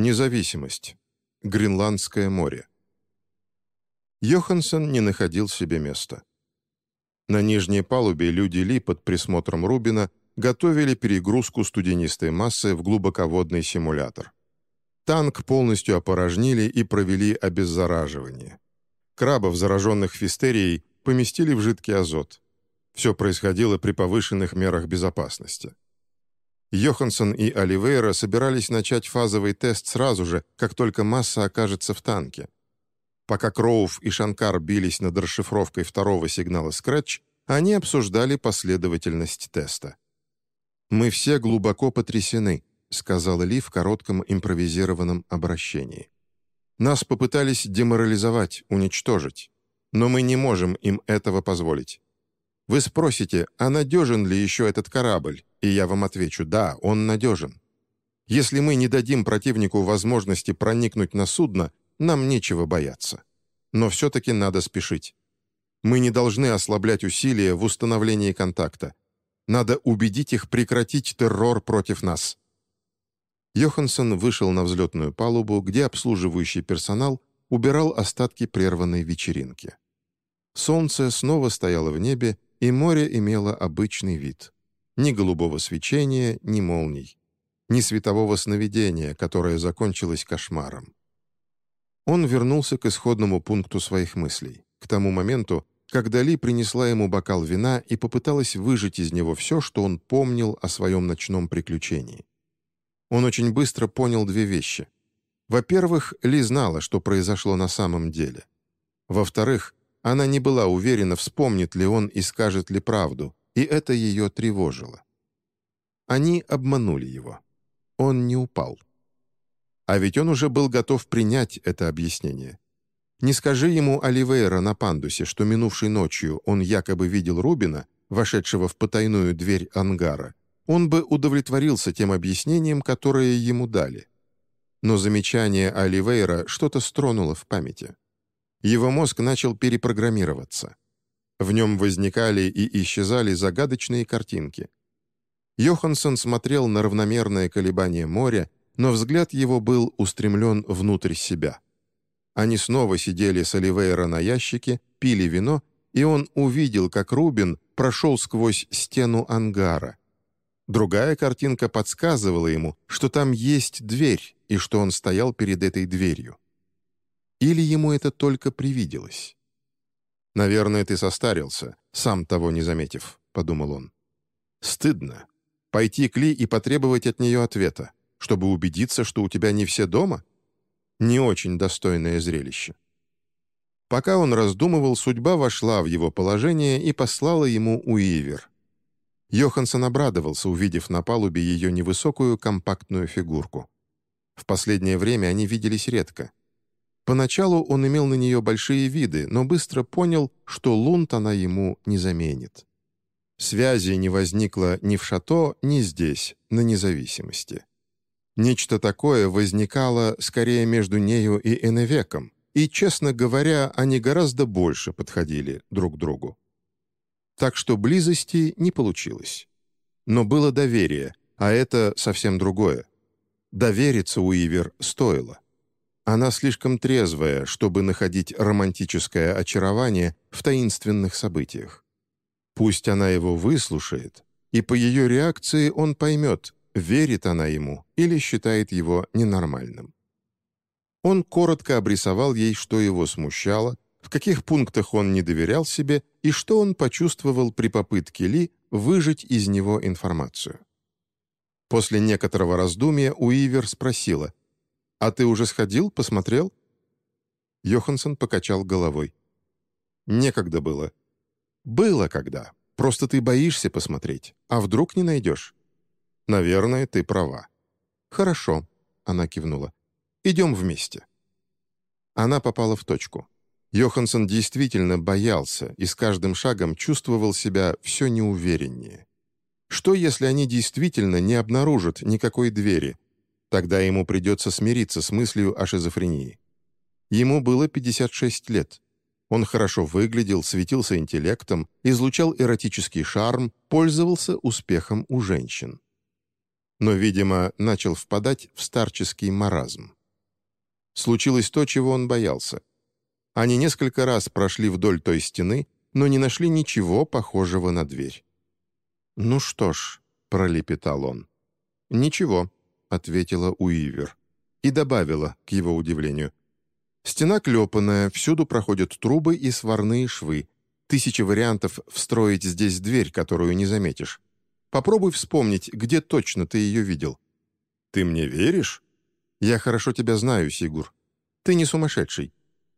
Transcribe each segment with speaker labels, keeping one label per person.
Speaker 1: Независимость. Гренландское море. Йоханссон не находил себе места. На нижней палубе люди Ли под присмотром Рубина готовили перегрузку студенистой массы в глубоководный симулятор. Танк полностью опорожнили и провели обеззараживание. Крабов, зараженных фистерией, поместили в жидкий азот. Все происходило при повышенных мерах безопасности. Йоханссон и Оливейра собирались начать фазовый тест сразу же, как только масса окажется в танке. Пока Кроув и Шанкар бились над расшифровкой второго сигнала Scratch, они обсуждали последовательность теста. «Мы все глубоко потрясены», — сказала Ли в коротком импровизированном обращении. «Нас попытались деморализовать, уничтожить, но мы не можем им этого позволить. Вы спросите, а надежен ли еще этот корабль, и я вам отвечу, да, он надежен. Если мы не дадим противнику возможности проникнуть на судно, нам нечего бояться. Но все-таки надо спешить. Мы не должны ослаблять усилия в установлении контакта. Надо убедить их прекратить террор против нас». Йоханссон вышел на взлетную палубу, где обслуживающий персонал убирал остатки прерванной вечеринки. Солнце снова стояло в небе, и море имело обычный вид. Ни голубого свечения, ни молний. Ни светового сновидения, которое закончилось кошмаром. Он вернулся к исходному пункту своих мыслей, к тому моменту, когда Ли принесла ему бокал вина и попыталась выжать из него все, что он помнил о своем ночном приключении. Он очень быстро понял две вещи. Во-первых, Ли знала, что произошло на самом деле. Во-вторых, она не была уверена, вспомнит ли он и скажет ли правду, и это ее тревожило. Они обманули его. Он не упал. А ведь он уже был готов принять это объяснение. Не скажи ему Оливейра на пандусе, что минувшей ночью он якобы видел Рубина, вошедшего в потайную дверь ангара, он бы удовлетворился тем объяснением, которое ему дали. Но замечание Оливейра что-то стронуло в памяти его мозг начал перепрограммироваться. В нем возникали и исчезали загадочные картинки. Йоханссон смотрел на равномерное колебание моря, но взгляд его был устремлен внутрь себя. Они снова сидели с Оливейра на ящике, пили вино, и он увидел, как Рубин прошел сквозь стену ангара. Другая картинка подсказывала ему, что там есть дверь, и что он стоял перед этой дверью. Или ему это только привиделось? «Наверное, ты состарился, сам того не заметив», — подумал он. «Стыдно. Пойти к Ли и потребовать от нее ответа, чтобы убедиться, что у тебя не все дома? Не очень достойное зрелище». Пока он раздумывал, судьба вошла в его положение и послала ему Уивер. Йоханссон обрадовался, увидев на палубе ее невысокую компактную фигурку. В последнее время они виделись редко. Поначалу он имел на нее большие виды, но быстро понял, что лунт она ему не заменит. Связи не возникло ни в Шато, ни здесь, на независимости. Нечто такое возникало скорее между нею и Эневеком, и, честно говоря, они гораздо больше подходили друг другу. Так что близости не получилось. Но было доверие, а это совсем другое. Довериться Уивер стоило. Она слишком трезвая, чтобы находить романтическое очарование в таинственных событиях. Пусть она его выслушает, и по ее реакции он поймет, верит она ему или считает его ненормальным. Он коротко обрисовал ей, что его смущало, в каких пунктах он не доверял себе и что он почувствовал при попытке Ли выжать из него информацию. После некоторого раздумья Уивер спросила, «А ты уже сходил, посмотрел?» Йоханссон покачал головой. «Некогда было». «Было когда. Просто ты боишься посмотреть. А вдруг не найдешь?» «Наверное, ты права». «Хорошо», — она кивнула. «Идем вместе». Она попала в точку. Йоханссон действительно боялся и с каждым шагом чувствовал себя все неувереннее. Что, если они действительно не обнаружат никакой двери, Тогда ему придется смириться с мыслью о шизофрении. Ему было 56 лет. Он хорошо выглядел, светился интеллектом, излучал эротический шарм, пользовался успехом у женщин. но, видимо, начал впадать в старческий маразм. Случилось то, чего он боялся. Они несколько раз прошли вдоль той стены, но не нашли ничего похожего на дверь. «Ну что ж», — пролепетал он. «Ничего», — ответила Уивер. И добавила, к его удивлению. «Стена клепанная, всюду проходят трубы и сварные швы. Тысячи вариантов встроить здесь дверь, которую не заметишь. Попробуй вспомнить, где точно ты ее видел». «Ты мне веришь?» «Я хорошо тебя знаю, Сигур. Ты не сумасшедший.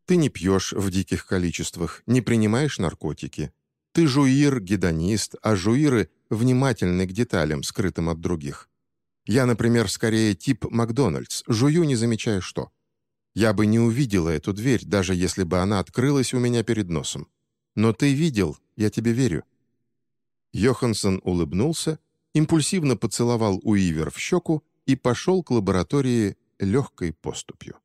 Speaker 1: Ты не пьешь в диких количествах, не принимаешь наркотики. Ты жуир, гедонист, а жуиры внимательны к деталям, скрытым от других. Я, например, скорее тип Макдональдс, жую, не замечая что. Я бы не увидела эту дверь, даже если бы она открылась у меня перед носом. Но ты видел, я тебе верю». Йоханссон улыбнулся, импульсивно поцеловал Уивер в щеку и пошел к лаборатории легкой поступью.